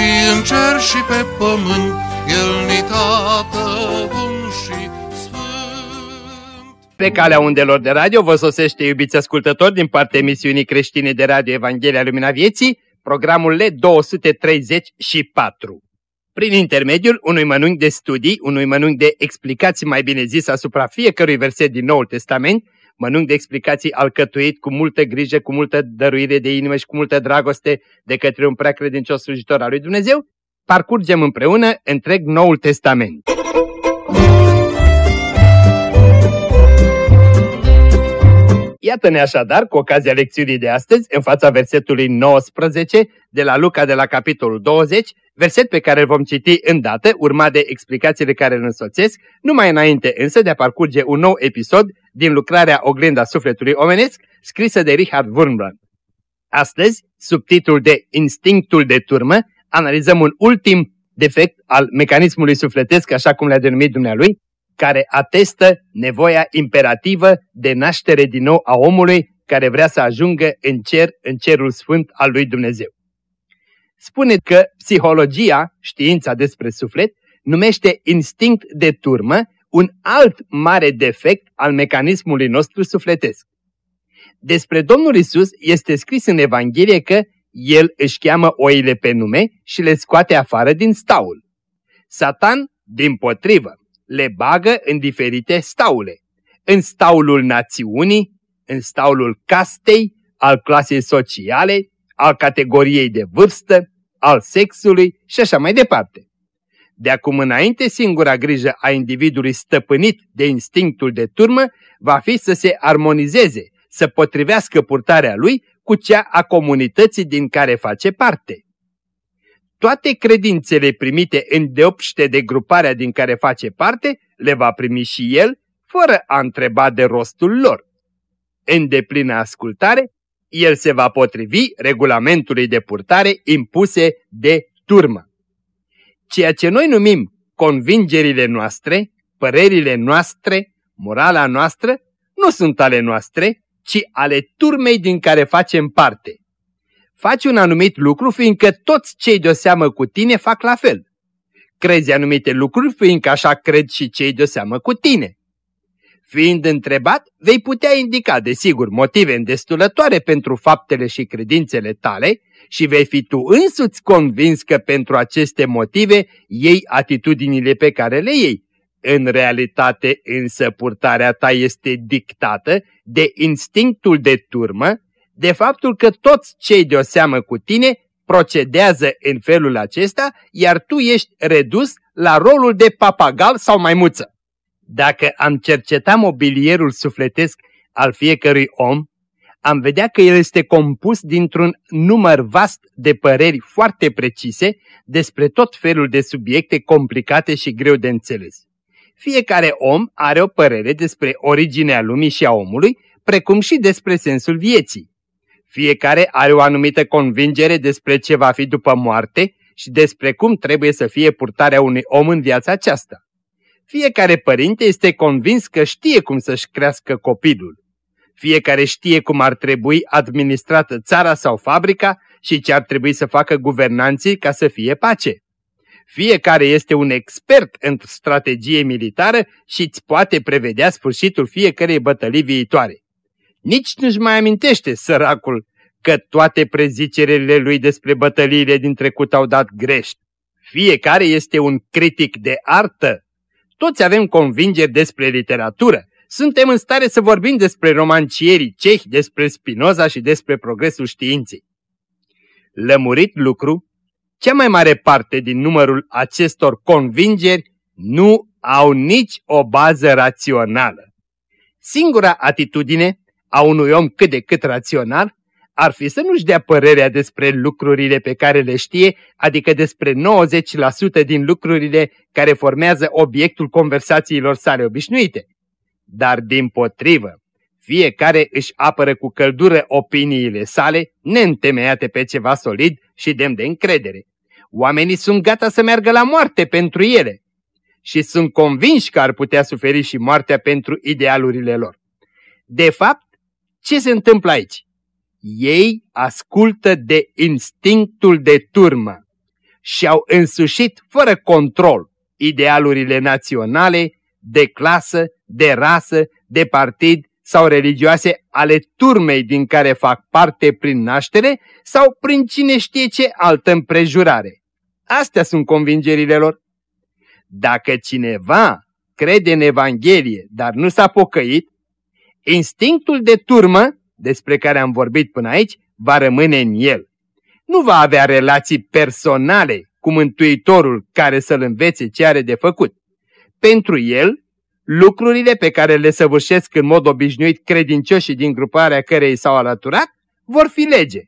și în cer și pe pământ, El ni tată bun și sfânt. Pe calea undelor de radio vă sosește, iubiți ascultători, din partea emisiunii creștine de radio Evanghelia Lumina Vieții, programul L 234. Prin intermediul unui mănânc de studii, unui mănânc de explicații mai bine zis asupra fiecărui verset din Noul Testament, mănânc de explicații alcătuit cu multă grijă, cu multă dăruire de inimă și cu multă dragoste de către un prea credincios slujitor al lui Dumnezeu, parcurgem împreună întreg Noul Testament. Iată-ne așadar, cu ocazia lecțiunii de astăzi, în fața versetului 19 de la Luca de la capitolul 20, verset pe care îl vom citi îndată, urmat de explicațiile care îl însoțesc, numai înainte însă de a parcurge un nou episod din lucrarea Oglinda Sufletului Omenesc, scrisă de Richard Wurmbrand. Astăzi, sub titlul de Instinctul de turmă, analizăm un ultim defect al mecanismului sufletesc, așa cum le-a denumit dumnealui, care atestă nevoia imperativă de naștere din nou a omului care vrea să ajungă în cer, în cerul sfânt al lui Dumnezeu. Spune că psihologia, știința despre suflet, numește instinct de turmă un alt mare defect al mecanismului nostru sufletesc. Despre Domnul Isus este scris în Evanghelie că El își cheamă oile pe nume și le scoate afară din staul. Satan, din potrivă, le bagă în diferite staule. În staulul națiunii, în staulul castei, al clasei sociale, al categoriei de vârstă, al sexului și așa mai departe. De acum înainte, singura grijă a individului stăpânit de instinctul de turmă va fi să se armonizeze, să potrivească purtarea lui cu cea a comunității din care face parte. Toate credințele primite în deopște de gruparea din care face parte, le va primi și el, fără a întreba de rostul lor. În deplină ascultare, el se va potrivi regulamentului de purtare impuse de turmă. Ceea ce noi numim convingerile noastre, părerile noastre, morala noastră, nu sunt ale noastre, ci ale turmei din care facem parte. Faci un anumit lucru fiindcă toți cei de-o seamă cu tine fac la fel. Crezi anumite lucruri fiindcă așa cred și cei de-o seamă cu tine. Fiind întrebat, vei putea indica, desigur, motive îndestulătoare pentru faptele și credințele tale și vei fi tu însuți convins că pentru aceste motive iei atitudinile pe care le iei. În realitate însă purtarea ta este dictată de instinctul de turmă, de faptul că toți cei de o seamă cu tine procedează în felul acesta, iar tu ești redus la rolul de papagal sau maimuță. Dacă am cercetat mobilierul sufletesc al fiecărui om, am vedea că el este compus dintr-un număr vast de păreri foarte precise despre tot felul de subiecte complicate și greu de înțeles. Fiecare om are o părere despre originea lumii și a omului, precum și despre sensul vieții. Fiecare are o anumită convingere despre ce va fi după moarte și despre cum trebuie să fie purtarea unui om în viața aceasta. Fiecare părinte este convins că știe cum să-și crească copilul. Fiecare știe cum ar trebui administrată țara sau fabrica și ce ar trebui să facă guvernanții ca să fie pace. Fiecare este un expert în strategie militară și îți poate prevedea sfârșitul fiecarei bătălii viitoare. Nici nu-și mai amintește, săracul, că toate prezicerile lui despre bătăliile din trecut au dat greș. Fiecare este un critic de artă. Toți avem convingeri despre literatură. Suntem în stare să vorbim despre romancierii cehi, despre Spinoza și despre progresul științei. Lămurit lucru, cea mai mare parte din numărul acestor convingeri nu au nici o bază rațională. Singura atitudine a unui om cât de cât rațional ar fi să nu-și dea părerea despre lucrurile pe care le știe, adică despre 90% din lucrurile care formează obiectul conversațiilor sale obișnuite. Dar din potrivă, fiecare își apără cu căldură opiniile sale, neîntemeiate pe ceva solid și demn de încredere. Oamenii sunt gata să meargă la moarte pentru ele și sunt convinși că ar putea suferi și moartea pentru idealurile lor. De fapt, ce se întâmplă aici? Ei ascultă de instinctul de turmă și au însușit fără control idealurile naționale, de clasă, de rasă, de partid sau religioase ale turmei din care fac parte prin naștere sau prin cine știe ce altă împrejurare. Astea sunt convingerile lor. Dacă cineva crede în Evanghelie, dar nu s-a pocăit, instinctul de turmă, despre care am vorbit până aici, va rămâne în el. Nu va avea relații personale cu Mântuitorul care să-l învețe ce are de făcut. Pentru el, lucrurile pe care le săvârșesc în mod obișnuit credincioșii din gruparea cărei s-au alăturat vor fi lege.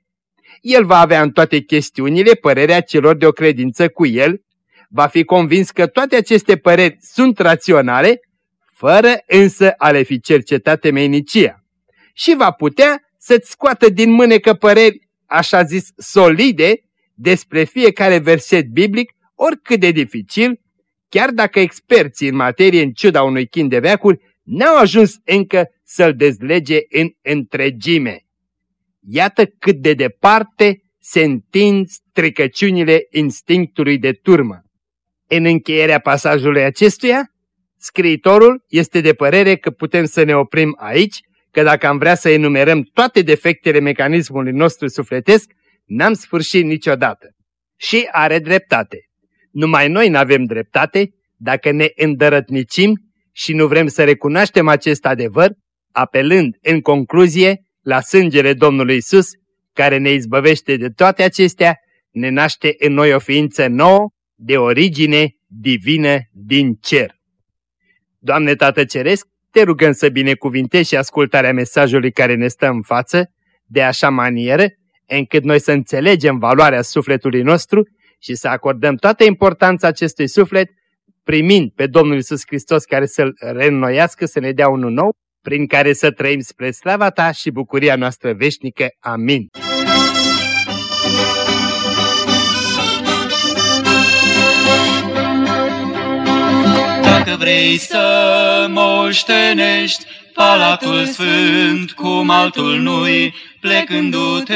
El va avea în toate chestiunile părerea celor de o credință cu el, va fi convins că toate aceste păreri sunt raționale, fără însă a le fi cercetate menicia. Și va putea să-ți scoată din mânecă păreri, așa zis, solide, despre fiecare verset biblic, oricât de dificil, chiar dacă experții în materie, în ciuda unui chin de veacuri, n-au ajuns încă să-l dezlege în întregime. Iată cât de departe se întind stricăciunile instinctului de turmă. În încheierea pasajului acestuia, scriitorul este de părere că putem să ne oprim aici, că dacă am vrea să enumerăm toate defectele mecanismului nostru sufletesc, n-am sfârșit niciodată. Și are dreptate. Numai noi n-avem dreptate dacă ne îndărătnicim și nu vrem să recunoaștem acest adevăr, apelând în concluzie la sângele Domnului Isus, care ne izbăvește de toate acestea, ne naște în noi o ființă nouă, de origine divină din cer. Doamne Tată Ceresc, te rugăm să binecuvintezi și ascultarea mesajului care ne stă în față, de așa manieră, încât noi să înțelegem valoarea sufletului nostru și să acordăm toată importanța acestui suflet, primind pe Domnul Isus Hristos care să-l reînnoiască, să ne dea unul nou, prin care să trăim spre slava Ta și bucuria noastră veșnică. Amin. Dacă vrei să moștenești Palatul Sfânt cum altul nu-i, plecându-te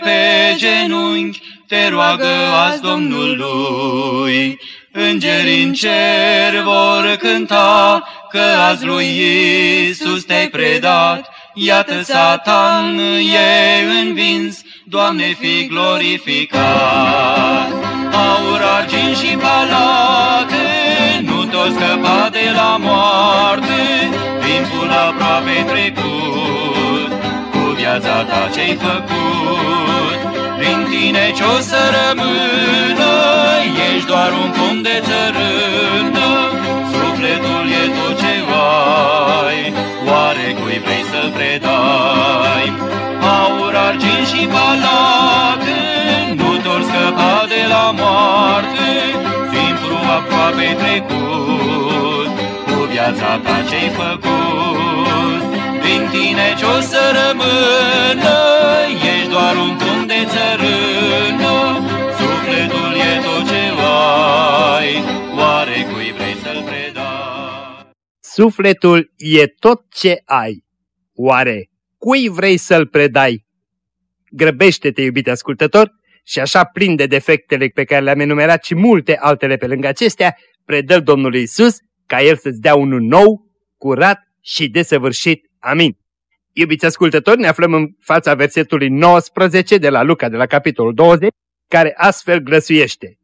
pe genunchi, te roagă azi Domnului. Îngerii în cer vor cânta că azi lui Iisus te-ai predat, Iată Satan e învins, Doamne fi glorificat. Aur, argint și palate, nu tot scăpa de la moarte, timpul aproape trecut, cu viața ta ce-ai făcut. Prin tine ce-o să rămână, ești doar un pom de țărână, sufletul e tot ce ai, oare cui vrei să predai? Aur, argint și palate, nu tot scăpa de la moarte, timpul aproape trecut, cu viața ta ce-ai făcut. Din tine ce-o să rămână, ești doar un pom de țărână, sufletul e tot ce ai, oare cui vrei să-l predai? Sufletul e tot ce ai. Oare cui vrei să-l predai? Grăbește-te, iubite ascultător, și așa plin de defectele pe care le-am enumerat și multe altele pe lângă acestea, predă Domnului Isus ca El să-ți dea unul nou, curat și desăvârșit. Amin. Iubiți ascultători, ne aflăm în fața versetului 19 de la Luca, de la capitolul 20, care astfel glăsuiește.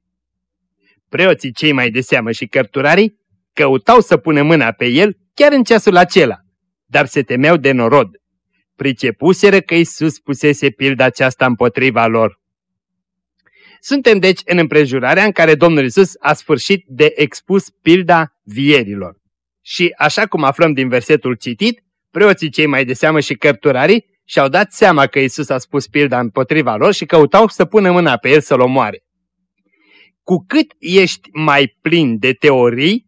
Preoții cei mai de seamă și cărturarii căutau să pună mâna pe el chiar în ceasul acela, dar se temeau de norod. Pricepuseră că Iisus pusese pilda aceasta împotriva lor. Suntem deci în împrejurarea în care Domnul Iisus a sfârșit de expus pilda vierilor. Și așa cum aflăm din versetul citit, preoții cei mai de seamă și cărturarii și-au dat seama că Isus a spus pilda împotriva lor și căutau să pună mâna pe el să-l omoare. Cu cât ești mai plin de teorii,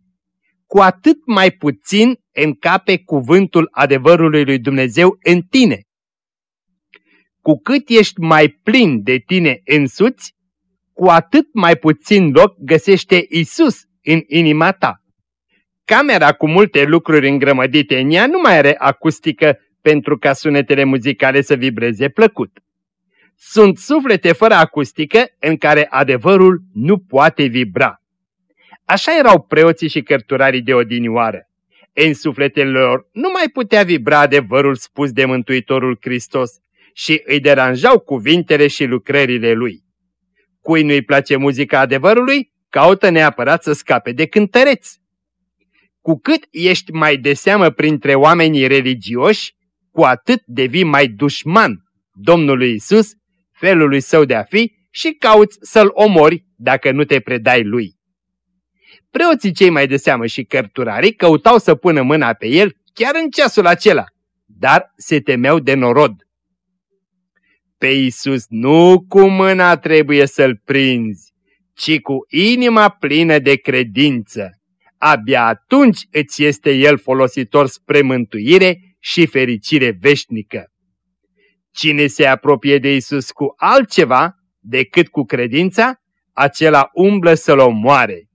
cu atât mai puțin încape cuvântul adevărului lui Dumnezeu în tine. Cu cât ești mai plin de tine însuți, cu atât mai puțin loc găsește Isus în inima ta. Camera cu multe lucruri îngrămădite în ea nu mai are acustică pentru ca sunetele muzicale să vibreze plăcut. Sunt suflete fără acustică în care adevărul nu poate vibra. Așa erau preoții și cărturarii de odinioară. În sufletele lor nu mai putea vibra adevărul spus de Mântuitorul Hristos și îi deranjau cuvintele și lucrările lui. Cui nu-i place muzica adevărului, caută neapărat să scape de cântăreți. Cu cât ești mai de seamă printre oamenii religioși, cu atât devii mai dușman Domnului Isus, felului său de a fi și cauți să-l omori dacă nu te predai lui. Preoții cei mai de seamă și cărturarii căutau să pună mâna pe el chiar în ceasul acela, dar se temeau de norod. Pe Isus nu cu mâna trebuie să-l prinzi, ci cu inima plină de credință. Abia atunci îți este el folositor spre mântuire și fericire veșnică. Cine se apropie de Isus cu altceva decât cu credința, acela umblă să-l omoare.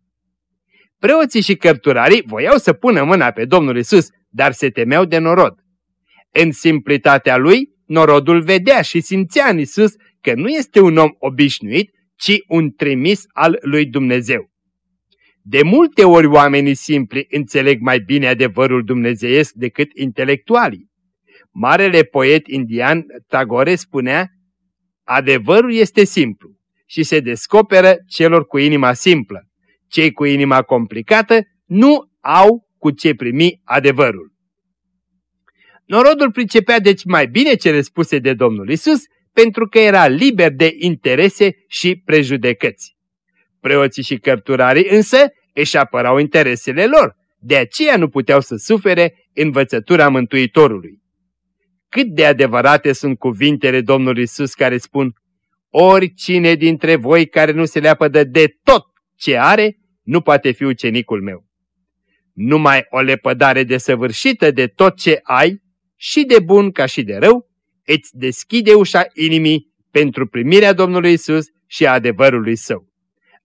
Preoții și cărturarii voiau să pună mâna pe Domnul Isus, dar se temeau de norod. În simplitatea lui, norodul vedea și simțea în Isus că nu este un om obișnuit, ci un trimis al lui Dumnezeu. De multe ori oamenii simpli înțeleg mai bine adevărul dumnezeiesc decât intelectualii. Marele poet indian Tagore spunea, adevărul este simplu și se descoperă celor cu inima simplă. Cei cu inima complicată nu au cu ce primi adevărul. Norodul pricepea deci mai bine cele spuse de Domnul Isus, pentru că era liber de interese și prejudecăți. Preoții și cărturarii însă își apărau interesele lor, de aceea nu puteau să sufere învățătura Mântuitorului. Cât de adevărate sunt cuvintele Domnului Isus care spun, oricine dintre voi care nu se leapădă de tot ce are, nu poate fi ucenicul meu. Numai o lepădare desăvârșită de tot ce ai, și de bun ca și de rău, îți deschide ușa inimii pentru primirea Domnului Isus și a adevărului său.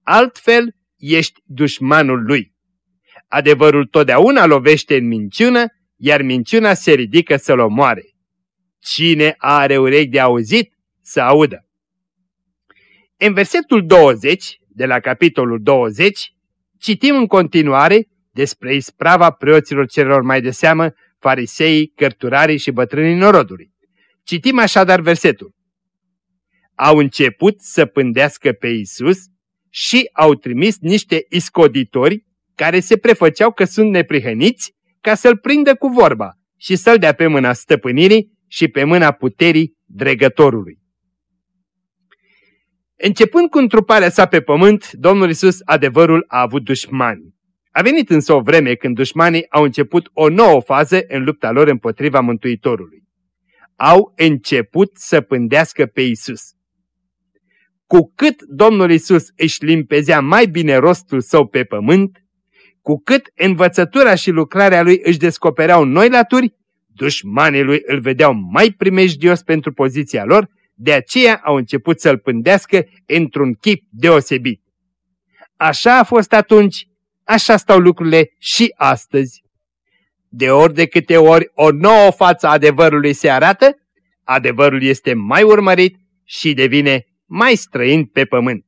Altfel, ești dușmanul lui. Adevărul totdeauna lovește în minciună, iar minciuna se ridică să-l omoare. Cine are urechi de auzit, să audă. În versetul 20, de la capitolul 20, citim în continuare despre isprava preoților celor mai de seamă, fariseii, cărturarii și bătrânii norodului. Citim așadar versetul. Au început să pândească pe Isus și au trimis niște iscoditori care se prefăceau că sunt neprihăniți ca să-l prindă cu vorba și să-l dea pe mâna stăpânirii și pe mâna puterii dregătorului. Începând cu întruparea sa pe pământ, Domnul Isus adevărul a avut dușmani. A venit însă o vreme când dușmanii au început o nouă fază în lupta lor împotriva Mântuitorului. Au început să pândească pe Isus. Cu cât Domnul Isus își limpezea mai bine rostul său pe pământ, cu cât învățătura și lucrarea lui își descopereau noi laturi, dușmanii lui îl vedeau mai primejdios pentru poziția lor, de aceea au început să-l pândească într-un chip deosebit. Așa a fost atunci, așa stau lucrurile și astăzi. De ori de câte ori o nouă față adevărului se arată, adevărul este mai urmărit și devine mai străin pe pământ.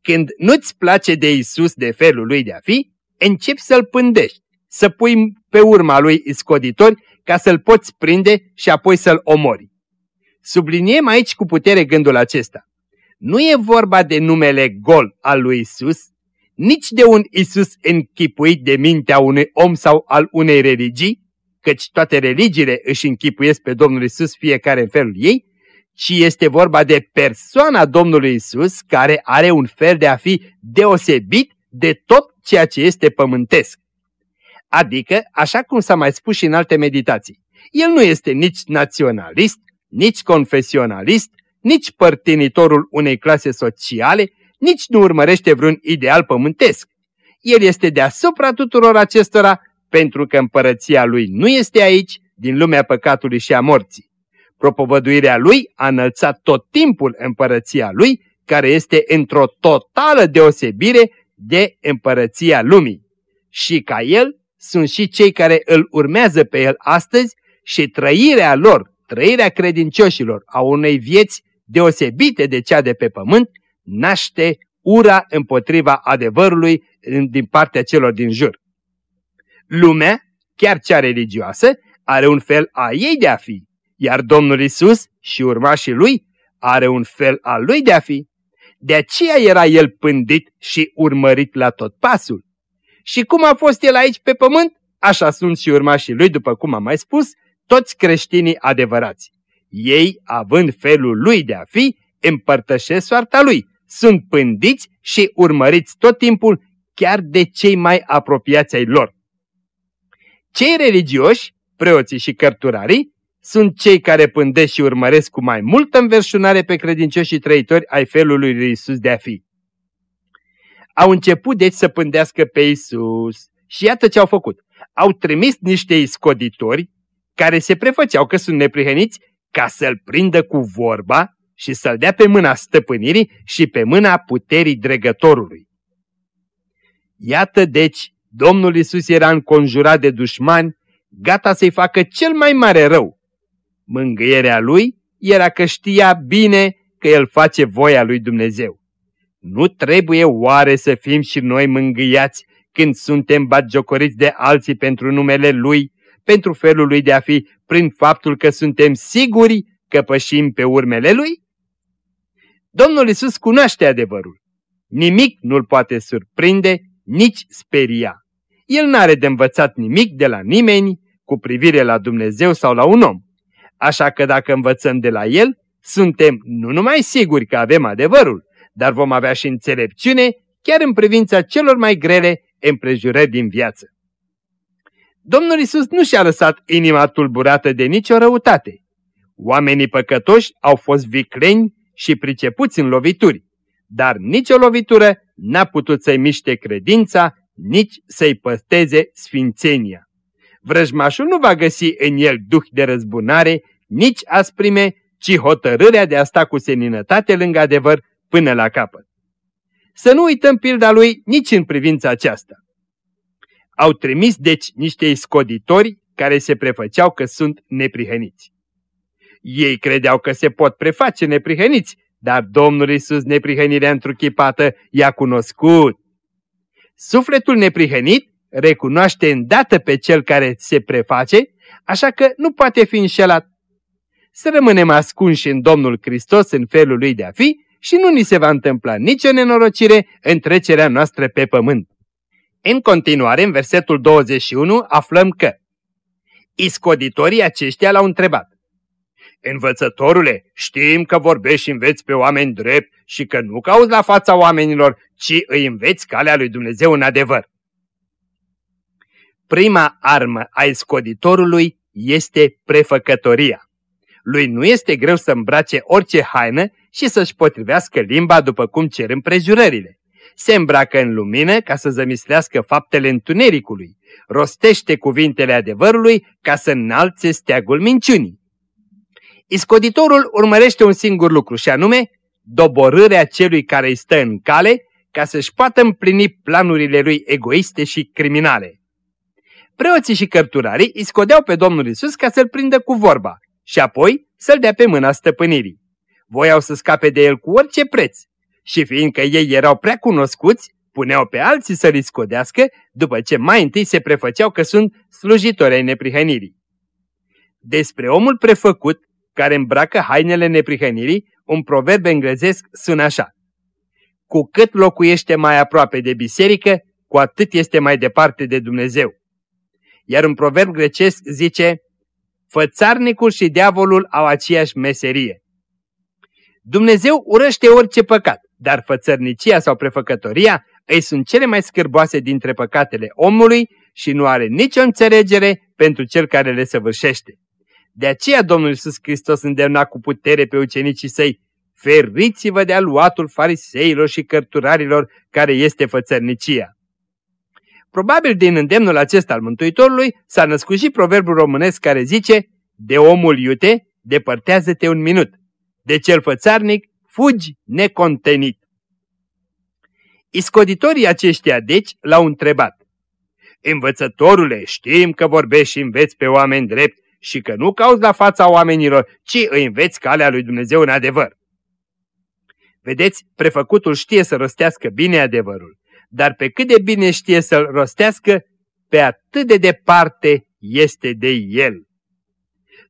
Când nu-ți place de Isus de felul lui de a fi, începi să-l pândești, să pui pe urma lui scoditori ca să-l poți prinde și apoi să-l omori. Subliniem aici cu putere gândul acesta. Nu e vorba de numele gol al lui Isus, nici de un Isus închipuit de mintea unui om sau al unei religii, căci toate religiile își închipuiesc pe Domnul Isus fiecare în felul ei, ci este vorba de persoana Domnului Isus care are un fel de a fi deosebit de tot ceea ce este pământesc. Adică, așa cum s-a mai spus și în alte meditații, El nu este nici naționalist, nici confesionalist, nici părtinitorul unei clase sociale, nici nu urmărește vreun ideal pământesc. El este deasupra tuturor acestora pentru că împărăția lui nu este aici, din lumea păcatului și a morții. Propovăduirea lui a înălțat tot timpul împărăția lui, care este într-o totală deosebire de împărăția lumii. Și ca el sunt și cei care îl urmează pe el astăzi și trăirea lor, trăirea credincioșilor a unei vieți deosebite de cea de pe pământ, naște ura împotriva adevărului din partea celor din jur. Lumea, chiar cea religioasă, are un fel a ei de a fi, iar Domnul Isus și urmașii lui are un fel al lui de a fi. De aceea era el pândit și urmărit la tot pasul. Și cum a fost el aici pe pământ, așa sunt și urmașii lui, după cum am mai spus, toți creștinii adevărați. Ei, având felul lui de a fi, împărtășesc soarta lui, sunt pândiți și urmăriți tot timpul chiar de cei mai apropiați ai lor. Cei religioși, preoții și cărturarii, sunt cei care pândesc și urmăresc cu mai multă înverșunare pe credincioșii trăitori ai felului lui Isus de a fi. Au început deci să pândească pe Isus și iată ce au făcut. Au trimis niște iscoditori care se prefăceau că sunt neprihăniți ca să-l prindă cu vorba și să-l dea pe mâna stăpânirii și pe mâna puterii dregătorului. Iată deci, Domnul Isus era înconjurat de dușmani, gata să-i facă cel mai mare rău. Mângâierea lui era că știa bine că el face voia lui Dumnezeu. Nu trebuie oare să fim și noi mângâiați când suntem batjocoriți de alții pentru numele Lui, pentru felul Lui de a fi, prin faptul că suntem siguri că pășim pe urmele Lui? Domnul Isus cunoaște adevărul. Nimic nu-l poate surprinde, nici speria. El n-are de învățat nimic de la nimeni cu privire la Dumnezeu sau la un om. Așa că dacă învățăm de la el, suntem nu numai siguri că avem adevărul, dar vom avea și înțelepciune chiar în privința celor mai grele împrejurări din viață. Domnul Isus nu și-a lăsat inima tulburată de nicio răutate. Oamenii păcătoși au fost vicleni și pricepuți în lovituri, dar nicio lovitură n-a putut să-i miște credința, nici să-i păsteze sfințenia. Vrăjmașul nu va găsi în el duh de răzbunare, nici asprime, ci hotărârea de a sta cu seninătate lângă adevăr până la capăt. Să nu uităm pilda lui nici în privința aceasta. Au trimis deci niște scoditori care se prefăceau că sunt neprihăniți. Ei credeau că se pot preface neprihăniți, dar Domnul Isus neprihănirea întruchipată i-a cunoscut. Sufletul neprihănit recunoaște îndată pe cel care se preface, așa că nu poate fi înșelat. Să rămânem ascunși în Domnul Hristos în felul lui de a fi și nu ni se va întâmpla nicio nenorocire în trecerea noastră pe pământ. În continuare, în versetul 21, aflăm că Iscoditorii aceștia l-au întrebat. Învățătorule, știm că vorbești și înveți pe oameni drept și că nu cauți la fața oamenilor, ci îi înveți calea lui Dumnezeu în adevăr. Prima armă a iscoditorului este prefăcătoria. Lui nu este greu să îmbrace orice haină și să-și potrivească limba după cum cer împrejurările. Se îmbracă în lumină ca să zămislească faptele întunericului, rostește cuvintele adevărului ca să înalțe steagul minciunii. Iscoditorul urmărește un singur lucru și anume doborârea celui care îi stă în cale ca să-și poată împlini planurile lui egoiste și criminale. Preoții și cărturarii îi scodeau pe Domnul Isus ca să-l prindă cu vorba și apoi să-l dea pe mâna stăpânirii. Voiau să scape de el cu orice preț și fiindcă ei erau prea cunoscuți, puneau pe alții să-l scodească după ce mai întâi se prefăceau că sunt slujitori ai neprihănirii. Despre omul prefăcut care îmbracă hainele neprihănirii, un proverb englezesc sună așa. Cu cât locuiește mai aproape de biserică, cu atât este mai departe de Dumnezeu. Iar un proverb grecesc zice, Fățarnicul și diavolul au aceeași meserie. Dumnezeu urăște orice păcat, dar fățărnicia sau prefăcătoria îi sunt cele mai scârboase dintre păcatele omului și nu are nicio înțelegere pentru cel care le săvârșește. De aceea Domnul Iisus Hristos îndemna cu putere pe ucenicii săi, feriți-vă de aluatul fariseilor și cărturarilor care este fățărnicia. Probabil din îndemnul acesta al Mântuitorului s-a născut și proverbul românesc care zice, de omul iute, depărtează-te un minut, de cel fățarnic, fugi necontenit. Iscoditorii aceștia, deci, l-au întrebat. Învățătorule, știm că vorbești și înveți pe oameni drept și că nu cauți la fața oamenilor, ci îi înveți calea lui Dumnezeu în adevăr. Vedeți, prefăcutul știe să rostească bine adevărul, dar pe cât de bine știe să-l rostească, pe atât de departe este de el.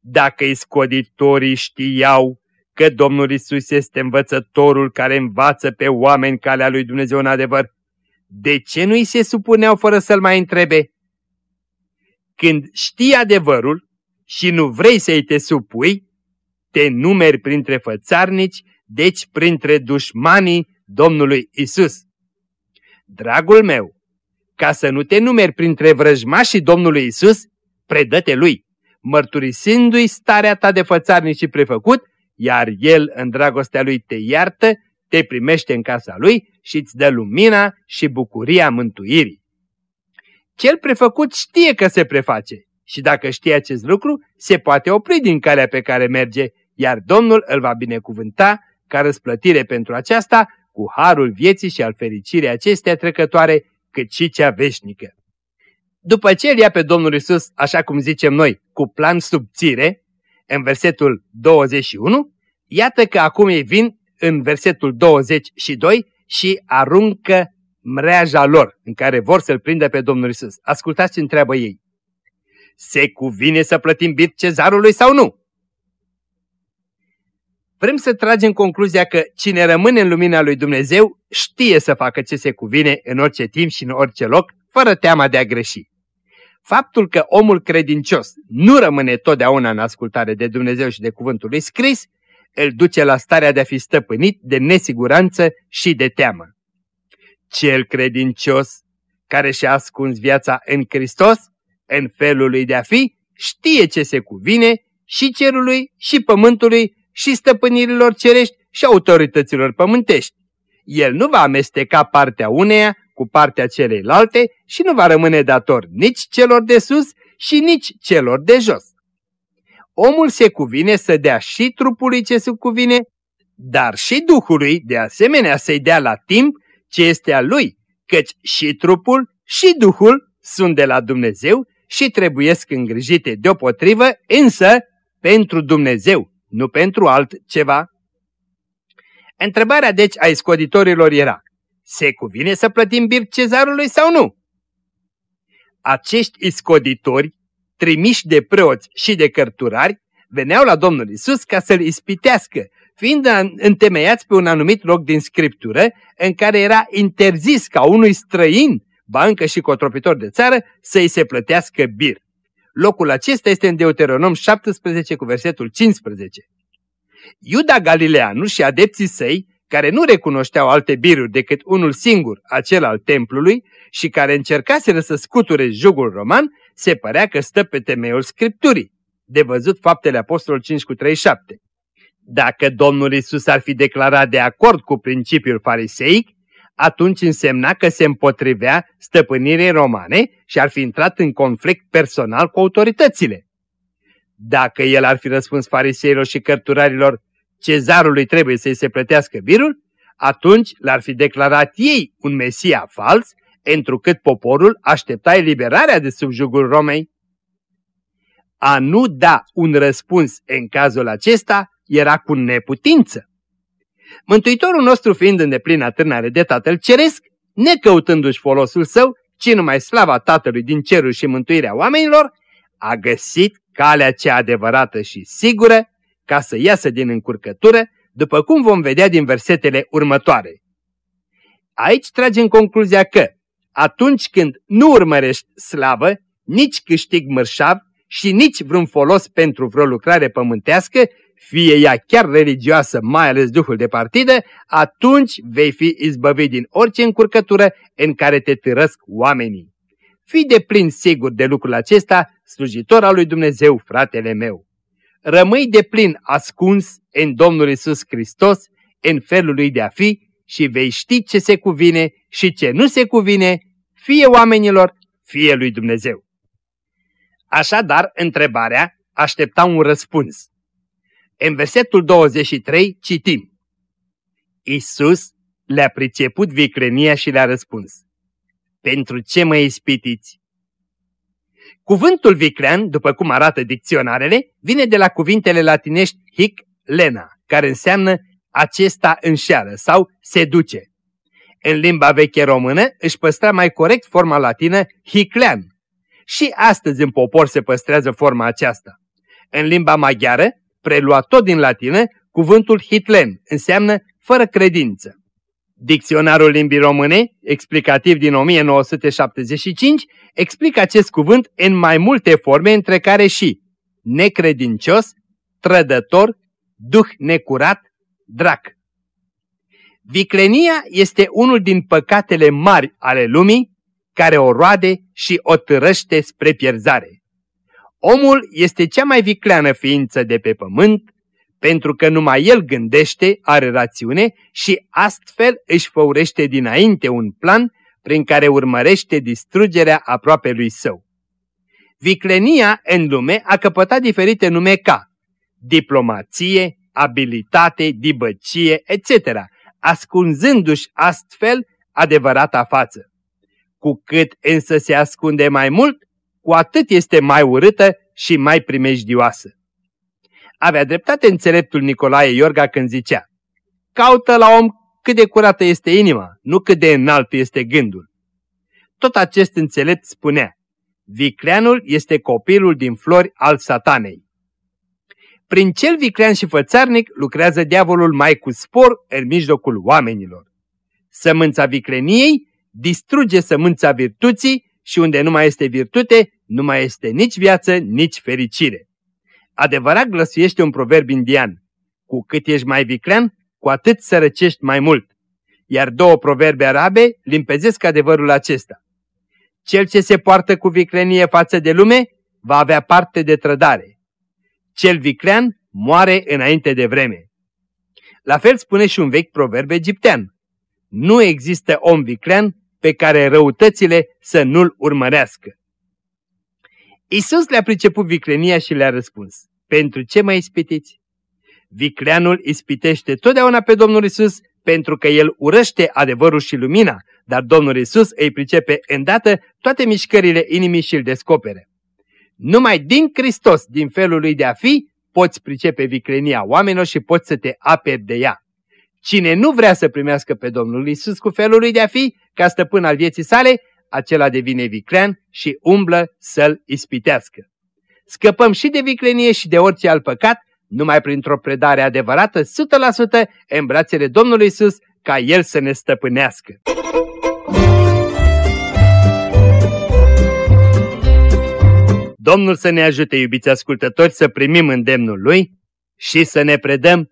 Dacă iscoditorii știau că Domnul Isus este învățătorul care învață pe oameni calea lui Dumnezeu în adevăr, de ce nu îi se supuneau fără să-l mai întrebe? Când știi adevărul și nu vrei să-i te supui, te numeri printre fățarnici, deci printre dușmanii Domnului Isus. Dragul meu, ca să nu te numeri printre vrăjmașii Domnului Isus, predă-te lui, mărturisindu-i starea ta de fățarnic și prefăcut, iar el în dragostea lui te iartă, te primește în casa lui și îți dă lumina și bucuria mântuirii. Cel prefăcut știe că se preface și dacă știe acest lucru, se poate opri din calea pe care merge, iar Domnul îl va binecuvânta ca răsplătire pentru aceasta cu harul vieții și al fericirii acestea trecătoare, cât și cea veșnică. După ce îl ia pe Domnul Isus, așa cum zicem noi, cu plan subțire, în versetul 21, iată că acum ei vin în versetul 22 și aruncă mreaja lor în care vor să-L prindă pe Domnul Isus. Ascultați ce întreabă ei. Se cuvine să plătim bit cezarului sau nu? Vrem să tragem concluzia că cine rămâne în lumina lui Dumnezeu știe să facă ce se cuvine în orice timp și în orice loc, fără teama de a greși. Faptul că omul credincios nu rămâne totdeauna în ascultare de Dumnezeu și de cuvântul lui scris, îl duce la starea de a fi stăpânit de nesiguranță și de teamă. Cel credincios care și-a ascuns viața în Hristos, în felul lui de a fi, știe ce se cuvine și cerului și pământului și stăpânirilor cerești și autorităților pământești. El nu va amesteca partea uneia cu partea celeilalte și nu va rămâne dator nici celor de sus și nici celor de jos. Omul se cuvine să dea și trupului ce se cuvine, dar și Duhului de asemenea să-i dea la timp ce este al lui, căci și trupul și Duhul sunt de la Dumnezeu și trebuiesc îngrijite deopotrivă, însă pentru Dumnezeu, nu pentru altceva. Întrebarea deci a iscoditorilor era, se cuvine să plătim bir cezarului sau nu? Acești iscoditori, trimiși de preoți și de cărturari, veneau la Domnul Isus ca să-l ispitească, fiind întemeiați pe un anumit loc din Scriptură în care era interzis ca unui străin, ba încă și cotropitor de țară, să-i se plătească bir. Locul acesta este în Deuteronom 17 cu versetul 15. Iuda Galileanu și adepții săi care nu recunoșteau alte biruri decât unul singur, acel al templului, și care încercaseră să scuture jugul roman, se părea că stă pe temeiul Scripturii, de văzut faptele Apostolul 5 cu 37. Dacă Domnul Isus ar fi declarat de acord cu principiul fariseic, atunci însemna că se împotrivea stăpânirii romane și ar fi intrat în conflict personal cu autoritățile. Dacă el ar fi răspuns fariseilor și cărturarilor, cezarului trebuie să-i se plătească birul, atunci l-ar fi declarat ei un mesia fals, întrucât poporul aștepta eliberarea de sub jugul Romei. A nu da un răspuns în cazul acesta era cu neputință. Mântuitorul nostru fiind în deplină târnare de Tatăl Ceresc, necăutându-și folosul său, ci numai slava Tatălui din cerul și mântuirea oamenilor, a găsit calea cea adevărată și sigură ca să iasă din încurcătură, după cum vom vedea din versetele următoare. Aici tragem concluzia că atunci când nu urmărești slavă, nici câștig mărșav și nici vreun folos pentru vreo lucrare pământească, fie ea chiar religioasă, mai ales duhul de partidă, atunci vei fi izbăvit din orice încurcătură în care te târăsc oamenii. Fii de plin sigur de lucrul acesta, slujitor al lui Dumnezeu, fratele meu. rămâi de plin ascuns în Domnul Isus Hristos, în felul lui de a fi și vei ști ce se cuvine și ce nu se cuvine, fie oamenilor, fie lui Dumnezeu. Așadar, întrebarea aștepta un răspuns. În versetul 23 citim. Isus le-a priceput vicrenia și le-a răspuns. Pentru ce mă ispitiți? Cuvântul viclean, după cum arată dicționarele, vine de la cuvintele latinești hic lena, care înseamnă acesta înșeală sau se duce. În limba veche română își păstra mai corect forma latină hiclean. Și astăzi în popor se păstrează forma aceasta. În limba maghiară, preluat tot din latină, cuvântul hitlen înseamnă fără credință. Dicționarul limbii române, explicativ din 1975, explică acest cuvânt în mai multe forme, între care și necredincios, trădător, duh necurat, drac. Viclenia este unul din păcatele mari ale lumii, care o roade și o târăște spre pierzare. Omul este cea mai vicleană ființă de pe pământ, pentru că numai el gândește, are rațiune și astfel își făurește dinainte un plan prin care urmărește distrugerea aproape lui său. Viclenia în lume a căpătat diferite nume ca diplomație, abilitate, dibăcie, etc., ascunzându-și astfel adevărata față. Cu cât însă se ascunde mai mult, cu atât este mai urâtă și mai primejdioasă. Avea dreptate înțeleptul Nicolae Iorga când zicea, caută la om cât de curată este inima, nu cât de înalt este gândul. Tot acest înțelept spunea, vicleanul este copilul din flori al satanei. Prin cel viclean și fățarnic lucrează diavolul mai cu spor în mijlocul oamenilor. Sămânța vicleniei distruge sămânța virtuții și unde nu mai este virtute, nu mai este nici viață, nici fericire. Adevărat glăsuiește un proverb indian. Cu cât ești mai viclean, cu atât sărăcești mai mult. Iar două proverbe arabe limpezesc adevărul acesta. Cel ce se poartă cu viclenie față de lume va avea parte de trădare. Cel viclean moare înainte de vreme. La fel spune și un vechi proverb egiptean. Nu există om viclean pe care răutățile să nu-l urmărească. Isus le-a priceput viclenia și le-a răspuns, Pentru ce mă ispitiți? Vicleanul ispitește totdeauna pe Domnul Isus pentru că el urăște adevărul și lumina, dar Domnul Isus îi pricepe îndată toate mișcările inimii și îl descopere. Numai din Hristos, din felul lui de a fi, poți pricepe viclenia oamenilor și poți să te aperi de ea. Cine nu vrea să primească pe Domnul Isus cu felul lui de a fi, ca stăpân al vieții sale, acela devine viclean și umblă să-l ispitească. Scăpăm și de viclenie și de orice alt păcat, numai printr-o predare adevărată, 100% în brațele Domnului Isus, ca El să ne stăpânească. Domnul să ne ajute, iubiți ascultători, să primim îndemnul Lui și să ne predăm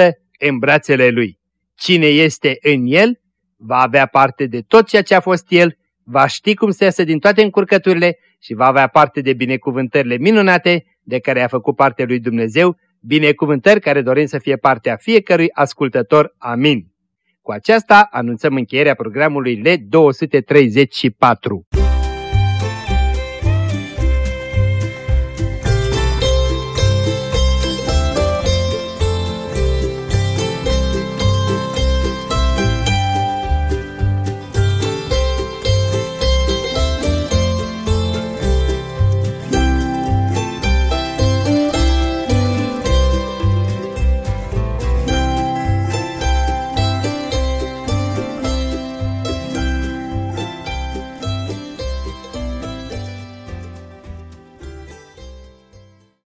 100% în brațele Lui. Cine este în El va avea parte de tot ceea ce a fost El, va ști cum să iasă din toate încurcăturile și va avea parte de binecuvântările minunate de care a făcut parte lui Dumnezeu, binecuvântări care dorim să fie partea fiecărui ascultător. Amin. Cu aceasta anunțăm încheierea programului L234.